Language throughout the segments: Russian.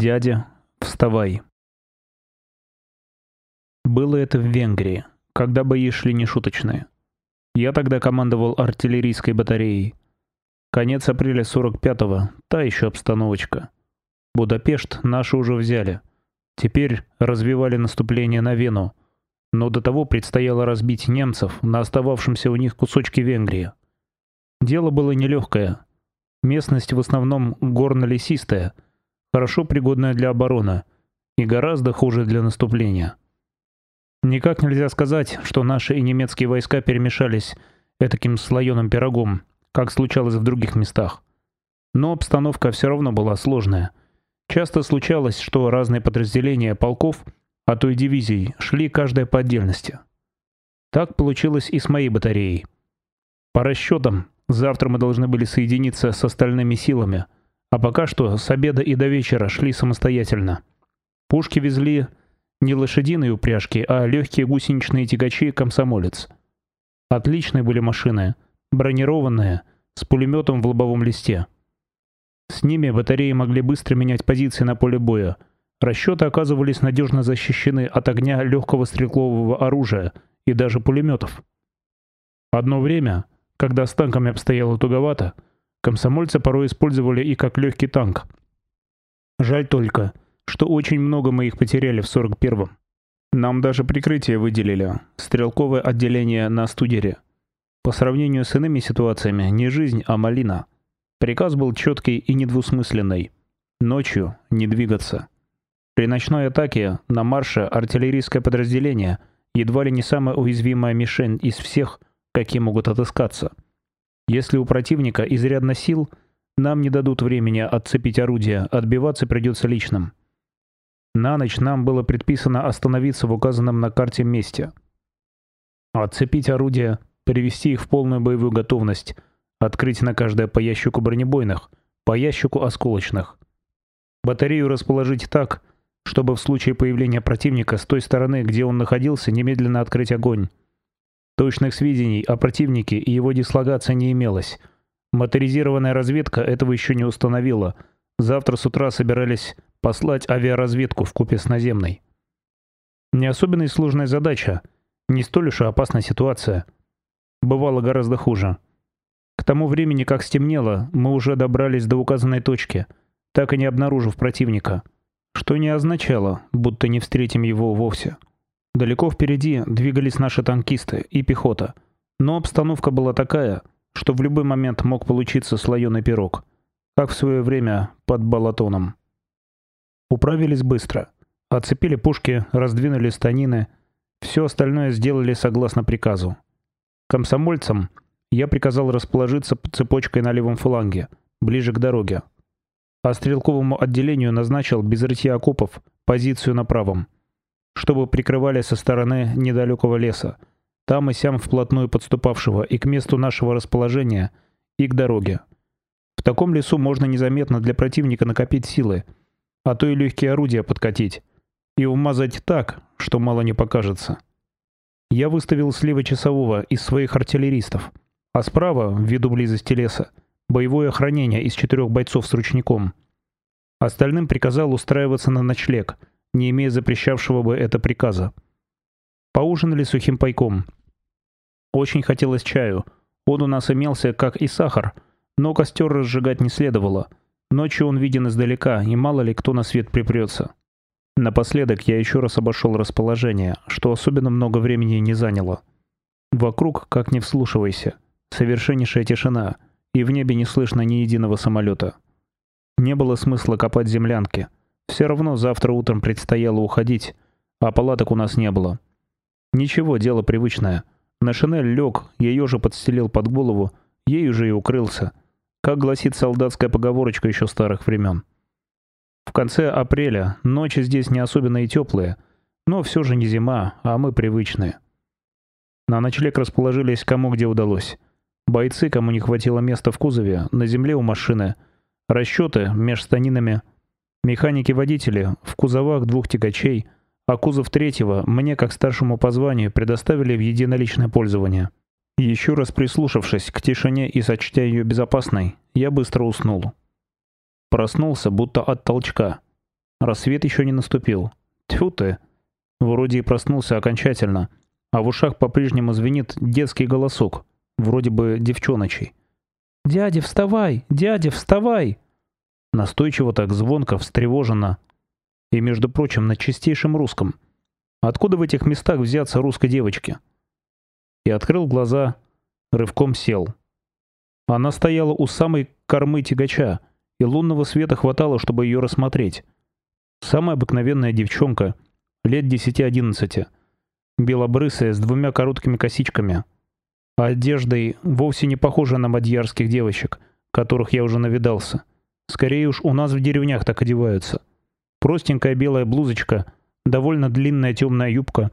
Дядя, вставай. Было это в Венгрии, когда бои шли нешуточные. Я тогда командовал артиллерийской батареей. Конец апреля 45-го, та еще обстановочка. Будапешт наши уже взяли. Теперь развивали наступление на Вену. Но до того предстояло разбить немцев на остававшемся у них кусочке Венгрии. Дело было нелегкое. Местность в основном горно-лесистая, хорошо пригодная для обороны и гораздо хуже для наступления. Никак нельзя сказать, что наши и немецкие войска перемешались этаким слоеным пирогом, как случалось в других местах. Но обстановка все равно была сложная. Часто случалось, что разные подразделения полков, а то и дивизий, шли каждая по отдельности. Так получилось и с моей батареей. По расчетам, завтра мы должны были соединиться с остальными силами, а пока что с обеда и до вечера шли самостоятельно. Пушки везли не лошадиные упряжки, а легкие гусеничные тягачи «Комсомолец». Отличные были машины, бронированные, с пулеметом в лобовом листе. С ними батареи могли быстро менять позиции на поле боя. Расчеты оказывались надежно защищены от огня легкого стрелкового оружия и даже пулеметов. Одно время, когда с танками обстояло туговато, комсомольцы порой использовали и как легкий танк. Жаль только, что очень много мы их потеряли в 41-м. Нам даже прикрытие выделили, стрелковое отделение на студере. По сравнению с иными ситуациями, не жизнь, а малина. Приказ был четкий и недвусмысленный. Ночью не двигаться. При ночной атаке на марше артиллерийское подразделение едва ли не самая уязвимая мишень из всех, какие могут отыскаться. Если у противника изрядно сил, нам не дадут времени отцепить орудие, отбиваться придется личным. На ночь нам было предписано остановиться в указанном на карте месте. Отцепить орудия, привести их в полную боевую готовность, открыть на каждое по ящику бронебойных, по ящику осколочных. Батарею расположить так, чтобы в случае появления противника с той стороны, где он находился, немедленно открыть огонь. Точных сведений о противнике и его дислокации не имелось. Моторизированная разведка этого еще не установила. Завтра с утра собирались послать авиаразведку в купе с наземной. Не особенно и сложная задача, не столь уж и опасная ситуация. Бывало гораздо хуже. К тому времени, как стемнело, мы уже добрались до указанной точки, так и не обнаружив противника, что не означало, будто не встретим его вовсе. Далеко впереди двигались наши танкисты и пехота, но обстановка была такая, что в любой момент мог получиться слоеный пирог, как в свое время под Балатоном. Управились быстро. Оцепили пушки, раздвинули станины. Все остальное сделали согласно приказу. Комсомольцам я приказал расположиться цепочкой на левом фланге, ближе к дороге. А стрелковому отделению назначил без рытья окопов позицию на правом, чтобы прикрывали со стороны недалекого леса, там и сям вплотную подступавшего и к месту нашего расположения, и к дороге. В таком лесу можно незаметно для противника накопить силы, а то и легкие орудия подкатить. И умазать так, что мало не покажется. Я выставил слева часового из своих артиллеристов, а справа, ввиду близости леса, боевое охранение из четырех бойцов с ручником. Остальным приказал устраиваться на ночлег, не имея запрещавшего бы это приказа. Поужинали сухим пайком. Очень хотелось чаю. Он у нас имелся, как и сахар, но костер разжигать не следовало — Ночью он виден издалека, и мало ли кто на свет припрется. Напоследок я еще раз обошел расположение, что особенно много времени не заняло. Вокруг, как не вслушивайся, совершеннейшая тишина, и в небе не слышно ни единого самолета. Не было смысла копать землянки. Все равно завтра утром предстояло уходить, а палаток у нас не было. Ничего, дело привычное. На шинель лег, ее же подстелил под голову, ей уже и укрылся — как гласит солдатская поговорочка еще старых времен. В конце апреля ночи здесь не особенно и теплые, но все же не зима, а мы привычные. На ночлег расположились кому где удалось. Бойцы, кому не хватило места в кузове, на земле у машины, расчеты меж станинами, механики-водители в кузовах двух тягачей, а кузов третьего мне, как старшему по званию, предоставили в единоличное пользование. Еще раз прислушавшись к тишине и сочтя ее безопасной, я быстро уснул. Проснулся, будто от толчка. Рассвет еще не наступил. Тьфу ты. Вроде и проснулся окончательно, а в ушах по-прежнему звенит детский голосок, вроде бы девчоночий. «Дядя, вставай! Дядя, вставай!» Настойчиво так звонко, встревоженно. И, между прочим, на чистейшем русском. Откуда в этих местах взяться русской девочке? И открыл глаза, рывком сел. Она стояла у самой кормы тягача, и лунного света хватало, чтобы ее рассмотреть. Самая обыкновенная девчонка, лет 10-11, белобрысая, с двумя короткими косичками, одеждой вовсе не похожа на мадьярских девочек, которых я уже навидался. Скорее уж у нас в деревнях так одеваются. Простенькая белая блузочка, довольно длинная темная юбка,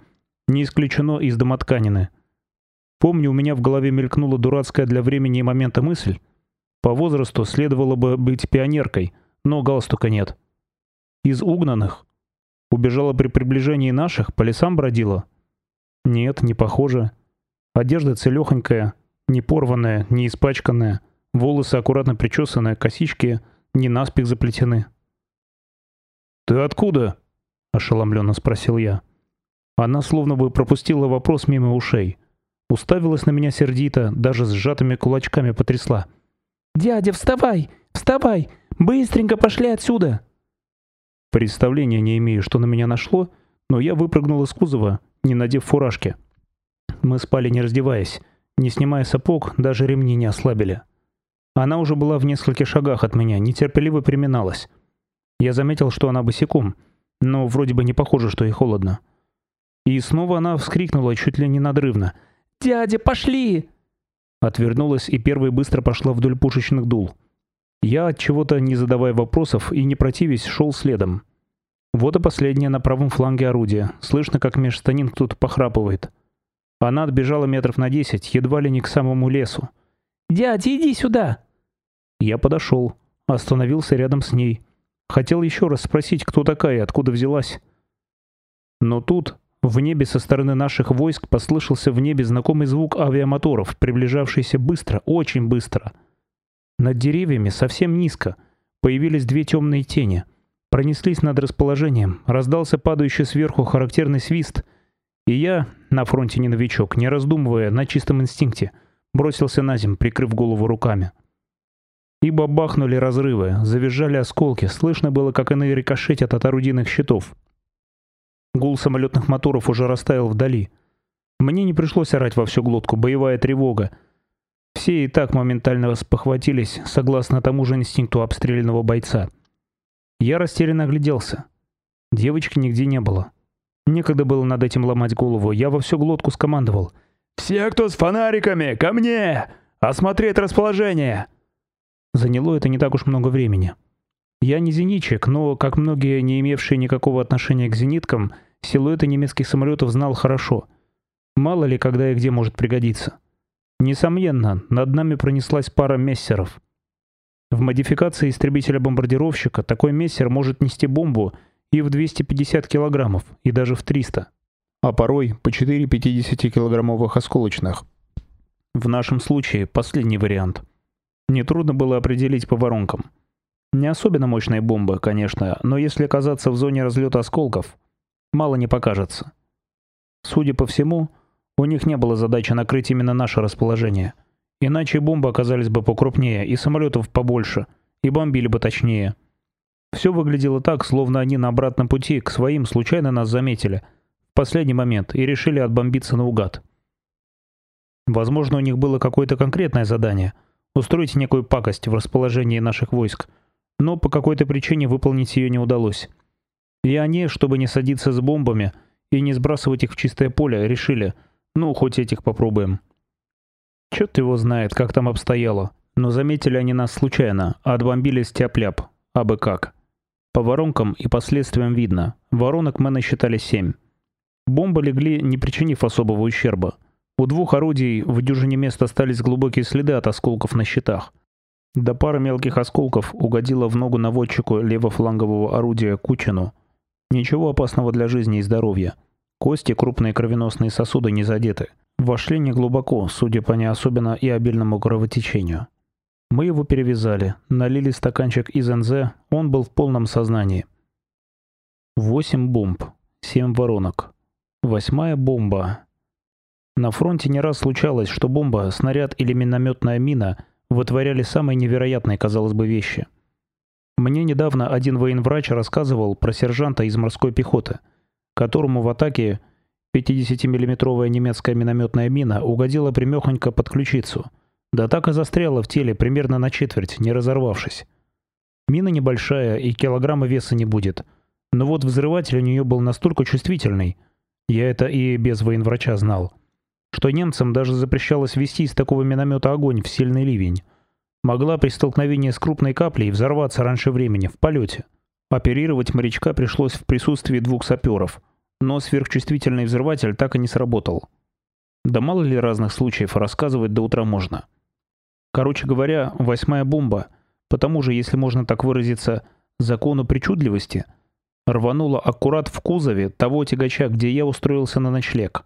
не исключено из домотканины. Помню, у меня в голове мелькнула дурацкая для времени и момента мысль. По возрасту следовало бы быть пионеркой, но галстука нет. Из угнанных. Убежала при приближении наших, по лесам бродила. Нет, не похоже. Одежда целехонькая, не порванная, не испачканная, волосы аккуратно причесанные, косички не наспех заплетены. «Ты откуда?» — ошеломленно спросил я. Она словно бы пропустила вопрос мимо ушей. Уставилась на меня сердито, даже сжатыми кулачками потрясла. «Дядя, вставай! Вставай! Быстренько пошли отсюда!» Представления не имею, что на меня нашло, но я выпрыгнул из кузова, не надев фуражки. Мы спали не раздеваясь, не снимая сапог, даже ремни не ослабили. Она уже была в нескольких шагах от меня, нетерпеливо приминалась. Я заметил, что она босиком, но вроде бы не похоже, что ей холодно. И снова она вскрикнула чуть ли не надрывно. «Дядя, пошли!» Отвернулась и первой быстро пошла вдоль пушечных дул. Я, от чего-то не задавая вопросов и не противясь, шел следом. Вот и последнее на правом фланге орудия. Слышно, как меж станин кто-то похрапывает. Она отбежала метров на десять, едва ли не к самому лесу. «Дядя, иди сюда!» Я подошел, остановился рядом с ней. Хотел еще раз спросить, кто такая и откуда взялась. Но тут в небе со стороны наших войск послышался в небе знакомый звук авиамоторов, приближавшийся быстро, очень быстро. Над деревьями, совсем низко, появились две темные тени. Пронеслись над расположением, раздался падающий сверху характерный свист, и я, на фронте не новичок, не раздумывая, на чистом инстинкте, бросился на землю, прикрыв голову руками. Ибо бахнули разрывы, завизжали осколки, слышно было, как иные рикошетят от орудийных щитов. Гул самолетных моторов уже растаял вдали. Мне не пришлось орать во всю глотку, боевая тревога. Все и так моментально спохватились, согласно тому же инстинкту обстрелянного бойца. Я растерянно огляделся. Девочки нигде не было. Некогда было над этим ломать голову, я во всю глотку скомандовал. «Все, кто с фонариками, ко мне! Осмотреть расположение!» Заняло это не так уж много времени. Я не зенитчик, но, как многие, не имевшие никакого отношения к зениткам, силуэты немецких самолетов знал хорошо. Мало ли, когда и где может пригодиться. Несомненно, над нами пронеслась пара мессеров. В модификации истребителя-бомбардировщика такой мессер может нести бомбу и в 250 килограммов, и даже в 300. А порой по 4 50-килограммовых осколочных. В нашем случае последний вариант – Нетрудно было определить по воронкам. Не особенно мощная бомба, конечно, но если оказаться в зоне разлета осколков, мало не покажется. Судя по всему, у них не было задачи накрыть именно наше расположение. Иначе бомбы оказались бы покрупнее и самолетов побольше, и бомбили бы точнее. Все выглядело так, словно они на обратном пути к своим случайно нас заметили в последний момент и решили отбомбиться наугад. Возможно, у них было какое-то конкретное задание — устроить некую пакость в расположении наших войск, но по какой-то причине выполнить ее не удалось. И они, чтобы не садиться с бомбами и не сбрасывать их в чистое поле, решили, ну, хоть этих попробуем. Черт его знает, как там обстояло, но заметили они нас случайно, а отбомбились тяп-ляп, абы как. По воронкам и последствиям видно, воронок мы насчитали семь. Бомбы легли, не причинив особого ущерба. У двух орудий в дюжине мест остались глубокие следы от осколков на щитах. До пары мелких осколков угодила в ногу наводчику левофлангового орудия Кучину. Ничего опасного для жизни и здоровья. Кости, крупные кровеносные сосуды не задеты. Вошли неглубоко, судя по не особенно и обильному кровотечению. Мы его перевязали, налили стаканчик из НЗ, он был в полном сознании. Восемь бомб, семь воронок. Восьмая бомба. На фронте не раз случалось, что бомба, снаряд или минометная мина вытворяли самые невероятные, казалось бы, вещи. Мне недавно один военврач рассказывал про сержанта из морской пехоты, которому в атаке 50-миллиметровая немецкая минометная мина угодила примехонько под ключицу, да так и застряла в теле примерно на четверть, не разорвавшись. Мина небольшая и килограмма веса не будет, но вот взрыватель у нее был настолько чувствительный, я это и без военврача знал, что немцам даже запрещалось вести из такого миномета огонь в сильный ливень. Могла при столкновении с крупной каплей взорваться раньше времени, в полете. Оперировать морячка пришлось в присутствии двух саперов, но сверхчувствительный взрыватель так и не сработал. Да мало ли разных случаев рассказывать до утра можно. Короче говоря, восьмая бомба, потому же, если можно так выразиться, закону причудливости, рванула аккурат в кузове того тягача, где я устроился на ночлег.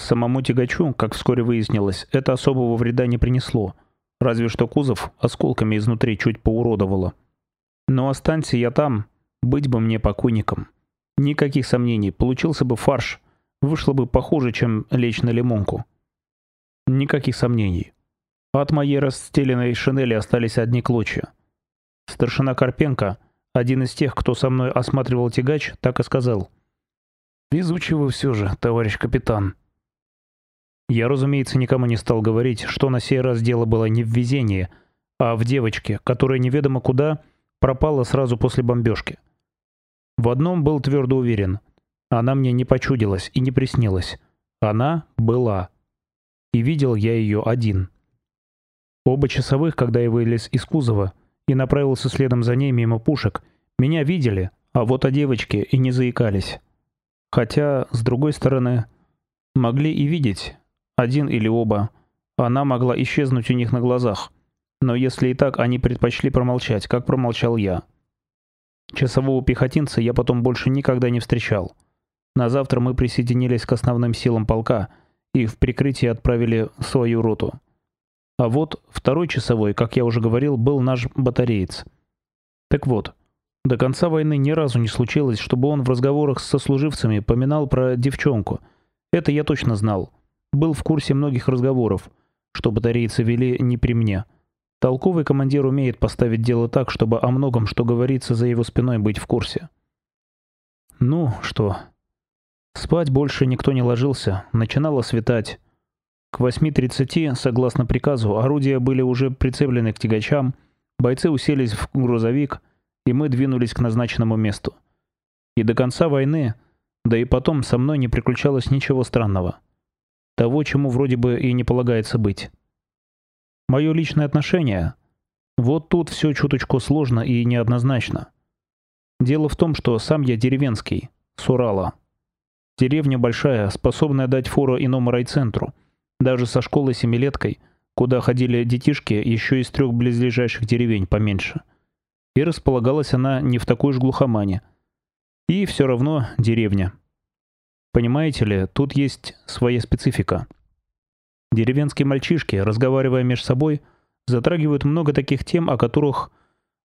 Самому тягачу, как вскоре выяснилось, это особого вреда не принесло, разве что кузов осколками изнутри чуть поуродовало. Но останься я там, быть бы мне покойником. Никаких сомнений, получился бы фарш, вышло бы похуже, чем лечь на лимонку. Никаких сомнений. От моей расстеленной шинели остались одни клочья. Старшина Карпенко, один из тех, кто со мной осматривал тягач, так и сказал. «Везучий вы все же, товарищ капитан». Я, разумеется, никому не стал говорить, что на сей раз дело было не в везении, а в девочке, которая неведомо куда пропала сразу после бомбежки. В одном был твердо уверен. Она мне не почудилась и не приснилась. Она была. И видел я ее один. Оба часовых, когда я вылез из кузова и направился следом за ней мимо пушек, меня видели, а вот о девочке и не заикались. Хотя, с другой стороны, могли и видеть, один или оба. Она могла исчезнуть у них на глазах. Но если и так, они предпочли промолчать, как промолчал я. Часового пехотинца я потом больше никогда не встречал. На завтра мы присоединились к основным силам полка и в прикрытие отправили свою роту. А вот второй часовой, как я уже говорил, был наш батареец. Так вот, до конца войны ни разу не случилось, чтобы он в разговорах со служивцами поминал про девчонку. Это я точно знал был в курсе многих разговоров, что батарейцы вели не при мне. Толковый командир умеет поставить дело так, чтобы о многом, что говорится за его спиной, быть в курсе. Ну, что? Спать больше никто не ложился, начинало светать. К 8.30, согласно приказу, орудия были уже прицеплены к тягачам, бойцы уселись в грузовик, и мы двинулись к назначенному месту. И до конца войны, да и потом со мной не приключалось ничего странного того, чему вроде бы и не полагается быть. Мое личное отношение. Вот тут все чуточку сложно и неоднозначно. Дело в том, что сам я деревенский, с Урала. Деревня большая, способная дать фору иному райцентру, даже со школой-семилеткой, куда ходили детишки еще из трех близлежащих деревень поменьше. И располагалась она не в такой уж глухомане. И все равно деревня. Понимаете ли, тут есть своя специфика. Деревенские мальчишки, разговаривая между собой, затрагивают много таких тем, о которых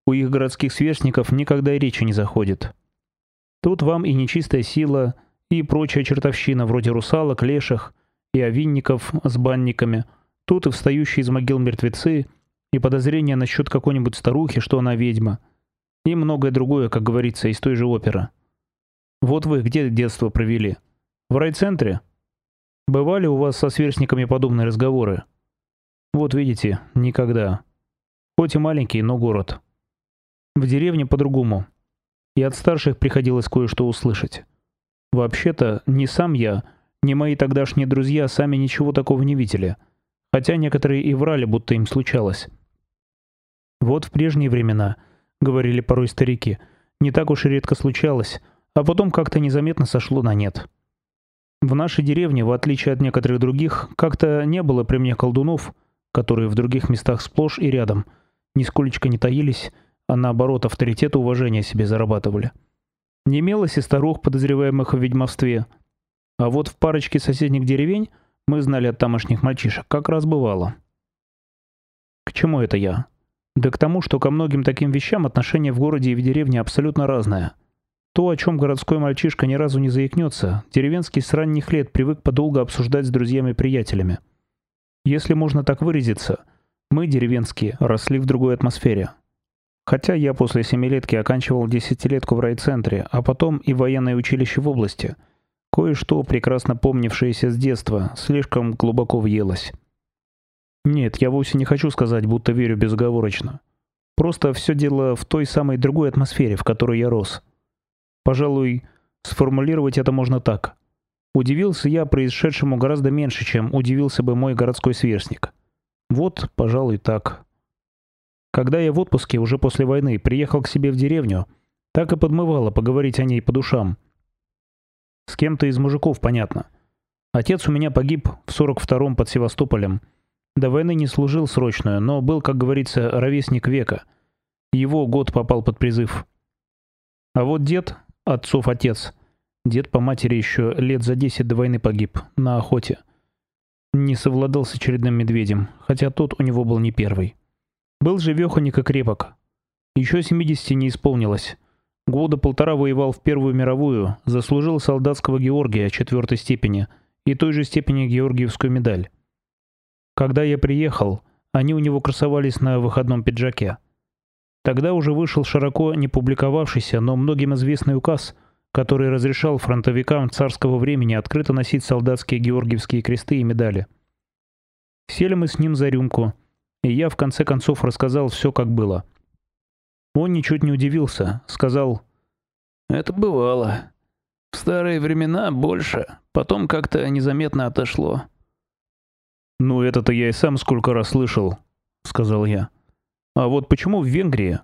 у их городских сверстников никогда и речи не заходит. Тут вам и нечистая сила, и прочая чертовщина вроде русалок, леших и овинников с банниками, тут и встающие из могил мертвецы, и подозрения насчет какой-нибудь старухи, что она ведьма, и многое другое, как говорится, из той же оперы. Вот вы где детство провели? В райцентре? Бывали у вас со сверстниками подобные разговоры? Вот видите, никогда. Хоть и маленький, но город. В деревне по-другому. И от старших приходилось кое-что услышать. Вообще-то, ни сам я, ни мои тогдашние друзья сами ничего такого не видели. Хотя некоторые и врали, будто им случалось. Вот в прежние времена, говорили порой старики, не так уж и редко случалось, а потом как-то незаметно сошло на нет. В нашей деревне, в отличие от некоторых других, как-то не было при мне колдунов, которые в других местах сплошь и рядом нисколечко не таились, а наоборот авторитет и уважение себе зарабатывали. Не имелось и старух, подозреваемых в ведьмовстве. А вот в парочке соседних деревень мы знали от тамошних мальчишек, как раз бывало. К чему это я? Да к тому, что ко многим таким вещам отношение в городе и в деревне абсолютно разное. То, о чем городской мальчишка ни разу не заикнется, деревенский с ранних лет привык подолго обсуждать с друзьями-приятелями. Если можно так выразиться, мы, деревенские, росли в другой атмосфере. Хотя я после семилетки оканчивал десятилетку в райцентре, а потом и военное училище в области, кое-что, прекрасно помнившееся с детства, слишком глубоко въелось. Нет, я вовсе не хочу сказать, будто верю безоговорочно. Просто все дело в той самой другой атмосфере, в которой я рос. Пожалуй, сформулировать это можно так. Удивился я происшедшему гораздо меньше, чем удивился бы мой городской сверстник. Вот, пожалуй, так. Когда я в отпуске уже после войны приехал к себе в деревню, так и подмывало поговорить о ней по душам. С кем-то из мужиков, понятно. Отец у меня погиб в 42-м под Севастополем. До войны не служил срочную, но был, как говорится, ровесник века. Его год попал под призыв. А вот дед, отцов отец, дед по матери еще лет за 10 до войны погиб, на охоте. Не совладал с очередным медведем, хотя тот у него был не первый. Был живеханик и крепок. Еще 70 не исполнилось. Года полтора воевал в Первую мировую, заслужил солдатского Георгия четвертой степени и той же степени Георгиевскую медаль. Когда я приехал, они у него красовались на выходном пиджаке. Тогда уже вышел широко не публиковавшийся, но многим известный указ, который разрешал фронтовикам царского времени открыто носить солдатские георгиевские кресты и медали. Сели мы с ним за рюмку, и я в конце концов рассказал все, как было. Он ничуть не удивился, сказал: "Это бывало. В старые времена больше, потом как-то незаметно отошло". "Ну, это-то я и сам сколько раз слышал", сказал я. "А вот почему в Венгрии?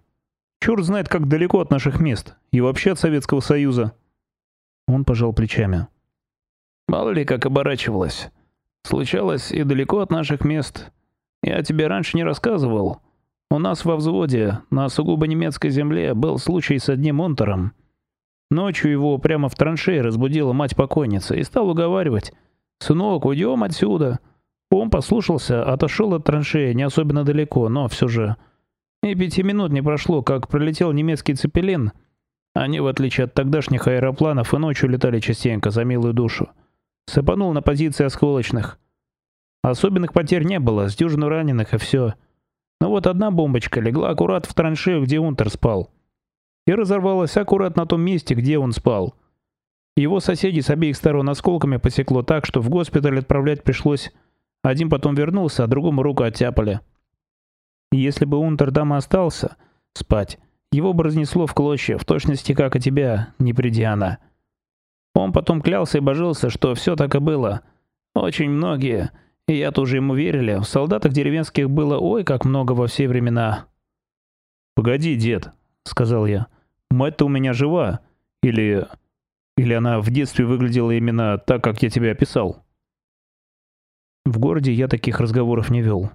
Чёрт знает, как далеко от наших мест и вообще от Советского Союза". Он пожал плечами. Мало ли как оборачивалось. Случалось и далеко от наших мест. Я тебе раньше не рассказывал. У нас во взводе, на сугубо немецкой земле, был случай с одним унтером. Ночью его прямо в траншее разбудила мать покойницы и стал уговаривать. «Сынок, уйдем отсюда». Он послушался, отошел от траншеи не особенно далеко, но все же... И пяти минут не прошло, как пролетел немецкий цепелин. Они, в отличие от тогдашних аэропланов, и ночью летали частенько за милую душу. Сыпанул на позиции осколочных. Особенных потерь не было, с дюжину раненых и все. Но вот одна бомбочка легла аккурат в траншею, где Унтер спал. И разорвалась аккурат на том месте, где он спал. Его соседи с обеих сторон осколками посекло так, что в госпиталь отправлять пришлось. Один потом вернулся, а другому руку оттяпали. Если бы Унтер там остался спать, его бы разнесло в клочья, в точности как и тебя, не приди она. Он потом клялся и божился, что все так и было. Очень многие и я тоже ему верили. В солдатах деревенских было ой как много во все времена. Погоди, дед, сказал я. Мать-то у меня жива или или она в детстве выглядела именно так, как я тебе описал? В городе я таких разговоров не вел.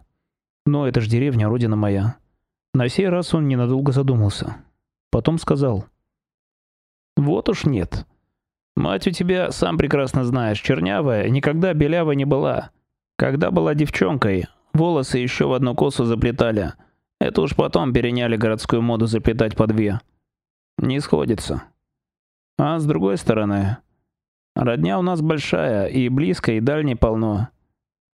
Но это ж деревня, родина моя. На сей раз он ненадолго задумался. Потом сказал: "Вот уж нет. Мать у тебя, сам прекрасно знаешь, чернявая, никогда белявая не была. Когда была девчонкой, волосы еще в одну косу заплетали. Это уж потом переняли городскую моду заплетать по две. Не сходится. А с другой стороны, родня у нас большая, и близкой, и дальней полно.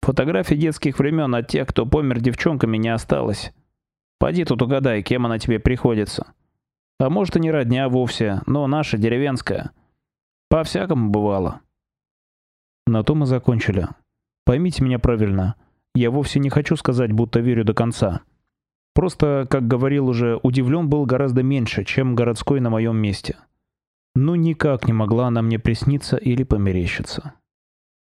Фотографий детских времен от тех, кто помер девчонками, не осталось. Пойди тут угадай, кем она тебе приходится. А может и не родня вовсе, но наша деревенская. По-всякому бывало. На том мы закончили. Поймите меня правильно. Я вовсе не хочу сказать, будто верю до конца. Просто, как говорил уже, удивлен был гораздо меньше, чем городской на моем месте. Ну никак не могла она мне присниться или померещиться.